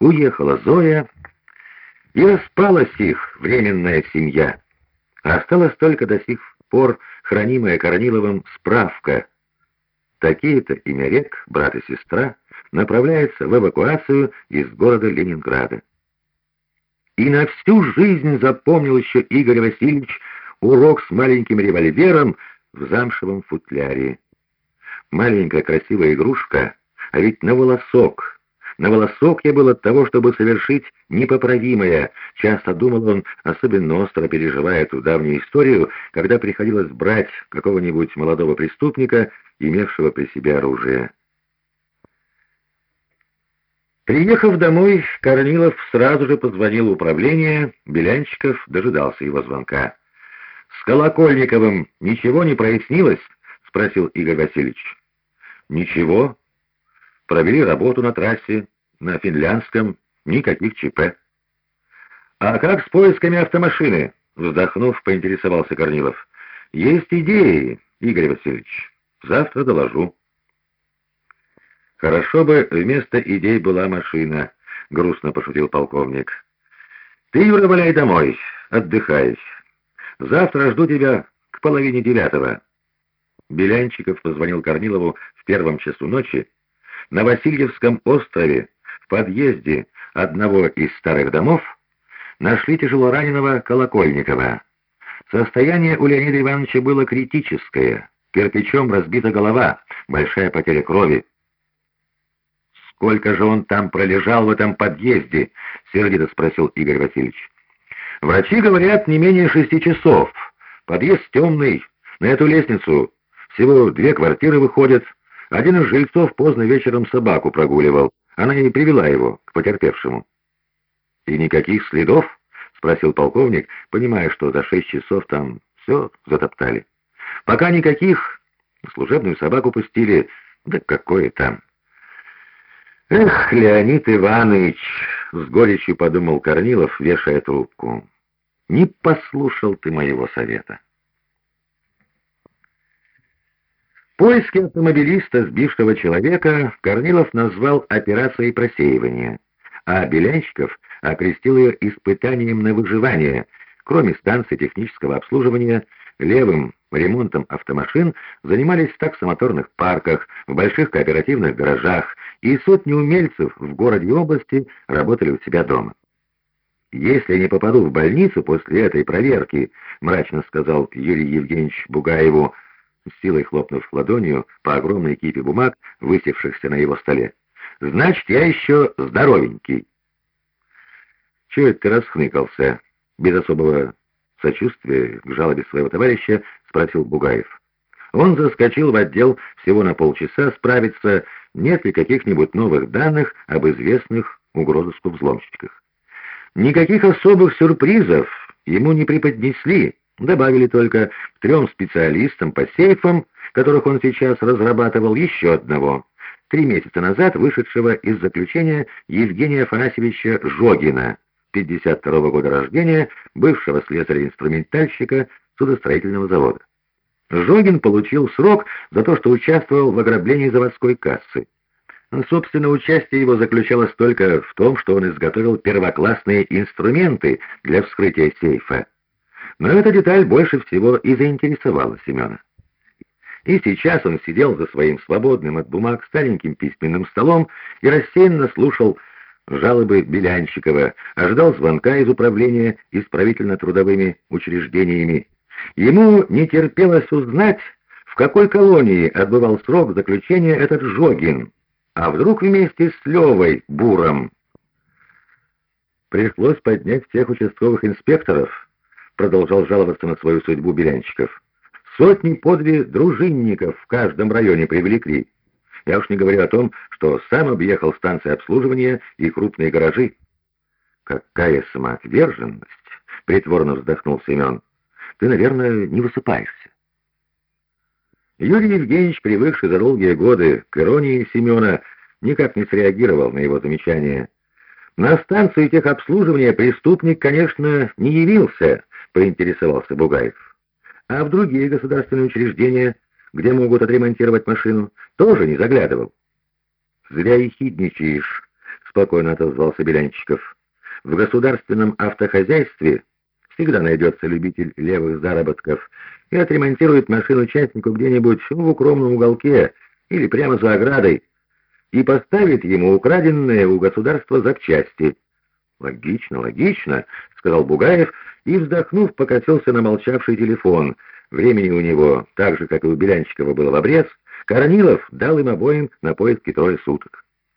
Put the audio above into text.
уехала Зоя, и распалась их временная семья. Осталась только до сих пор хранимая Корниловым справка. Такие-то имя рек, брат и сестра, направляются в эвакуацию из города Ленинграда. И на всю жизнь запомнил еще Игорь Васильевич урок с маленьким револьвером в замшевом футляре. Маленькая красивая игрушка, а ведь на волосок. На волосок я был от того, чтобы совершить непоправимое. Часто думал он, особенно остро переживая эту давнюю историю, когда приходилось брать какого-нибудь молодого преступника, имевшего при себе оружие. Приехав домой, Корнилов сразу же позвонил в управление, Белянчиков дожидался его звонка. «С Колокольниковым ничего не прояснилось?» — спросил Игорь Васильевич. «Ничего. Провели работу на трассе, на финляндском, никаких ЧП». «А как с поисками автомашины?» — вздохнув, поинтересовался Корнилов. «Есть идеи, Игорь Васильевич. Завтра доложу». «Хорошо бы вместо идей была машина», — грустно пошутил полковник. «Ты, Юра, валяй домой, отдыхай. Завтра жду тебя к половине девятого». Белянчиков позвонил Корнилову в первом часу ночи. На Васильевском острове, в подъезде одного из старых домов, нашли тяжело раненого Колокольникова. Состояние у Леонида Ивановича было критическое. Кирпичом разбита голова, большая потеря крови. «Сколько же он там пролежал в этом подъезде?» — сердито спросил Игорь Васильевич. «Врачи говорят, не менее шести часов. Подъезд темный. На эту лестницу всего две квартиры выходят. Один из жильцов поздно вечером собаку прогуливал. Она и привела его к потерпевшему». «И никаких следов?» — спросил полковник, понимая, что за шесть часов там все затоптали. «Пока никаких. Служебную собаку пустили. Да какое там!» «Эх, Леонид Иванович!» — с горечью подумал Корнилов, вешая трубку. «Не послушал ты моего совета». Поиски автомобилиста, сбившего человека, Корнилов назвал операцией просеивания, а Белянщиков окрестил ее испытанием на выживание. Кроме станции технического обслуживания, левым ремонтом автомашин занимались в таксомоторных парках, в больших кооперативных гаражах, и сотни умельцев в городе и области работали у себя дома. «Если я не попаду в больницу после этой проверки», — мрачно сказал Юрий Евгеньевич Бугаеву, силой хлопнув ладонью по огромной кипе бумаг, высевшихся на его столе, «значит, я еще здоровенький». «Чего это ты расхныкался?» Без особого сочувствия к жалобе своего товарища спросил Бугаев. Он заскочил в отдел всего на полчаса справиться, нет ли каких-нибудь новых данных об известных угрозыску взломщиках. Никаких особых сюрпризов ему не преподнесли, добавили только трем специалистам по сейфам, которых он сейчас разрабатывал, еще одного, три месяца назад вышедшего из заключения Евгения Афанасьевича Жогина, 52 -го года рождения, бывшего слесаря-инструментальщика судостроительного завода. Жогин получил срок за то, что участвовал в ограблении заводской кассы. Собственно, участие его заключалось только в том, что он изготовил первоклассные инструменты для вскрытия сейфа. Но эта деталь больше всего и заинтересовала Семена. И сейчас он сидел за своим свободным от бумаг стареньким письменным столом и рассеянно слушал жалобы Белянщикова, ожидал звонка из управления исправительно-трудовыми учреждениями Ему не терпелось узнать, в какой колонии отбывал срок заключения этот Жогин, а вдруг вместе с Левой Буром. Пришлось поднять всех участковых инспекторов, продолжал жаловаться на свою судьбу Белянчиков. Сотни по дружинников в каждом районе привлекли. Я уж не говорю о том, что сам объехал станции обслуживания и крупные гаражи. Какая самоотверженность! Притворно вздохнул Семен ты, наверное, не высыпаешься. Юрий Евгеньевич, привыкший за долгие годы к иронии Семена, никак не среагировал на его замечание. На станции техобслуживания преступник, конечно, не явился, поинтересовался Бугаев. А в другие государственные учреждения, где могут отремонтировать машину, тоже не заглядывал. «Зря ехидничаешь», — с спокойно отозвался Белянчиков. «В государственном автохозяйстве всегда найдется любитель левых заработков и отремонтирует машину частнику где-нибудь в укромном уголке или прямо за оградой и поставит ему украденные у государства запчасти». «Логично, логично», — сказал Бугаев и, вздохнув, покатился на молчавший телефон. Времени у него, так же, как и у Белянчикова, было в обрез. Корнилов дал им обоим на поиски трое суток.